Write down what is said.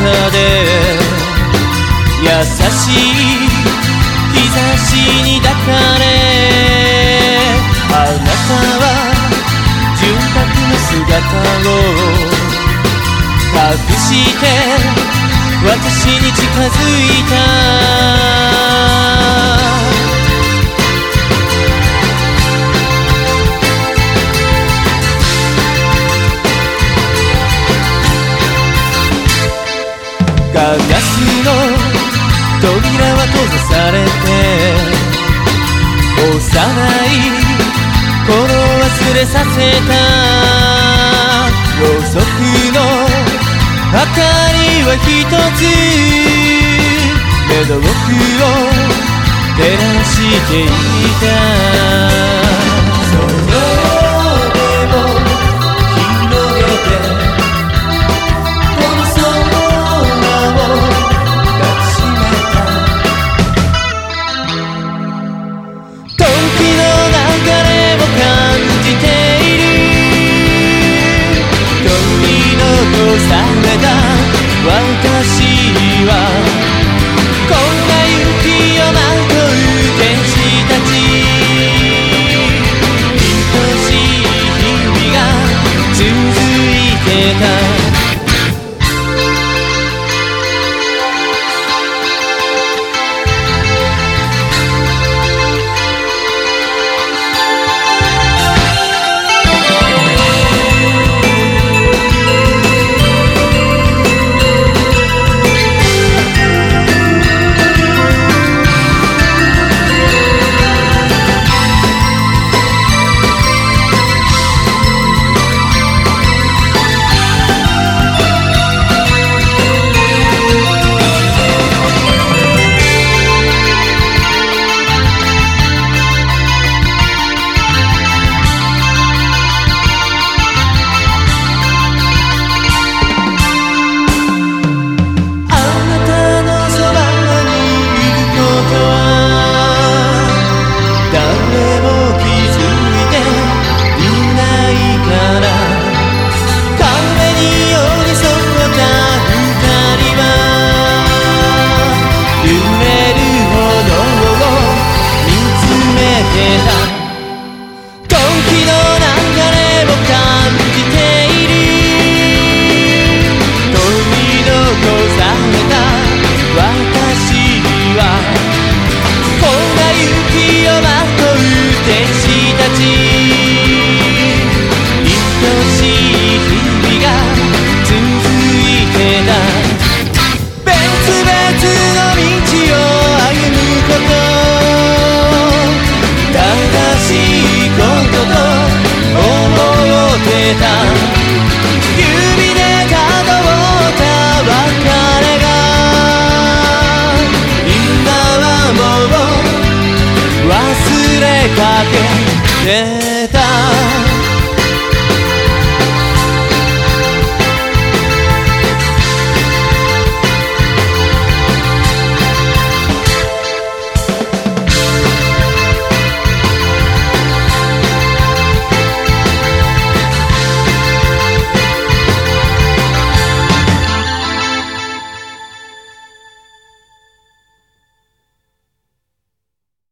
で優しい日差しに抱かれあなたは純白の姿を隠して私に近づいた。ガラスの扉は閉ざされて幼い頃忘れさせたろうそくの明かりは一つ目の奥を照らしていた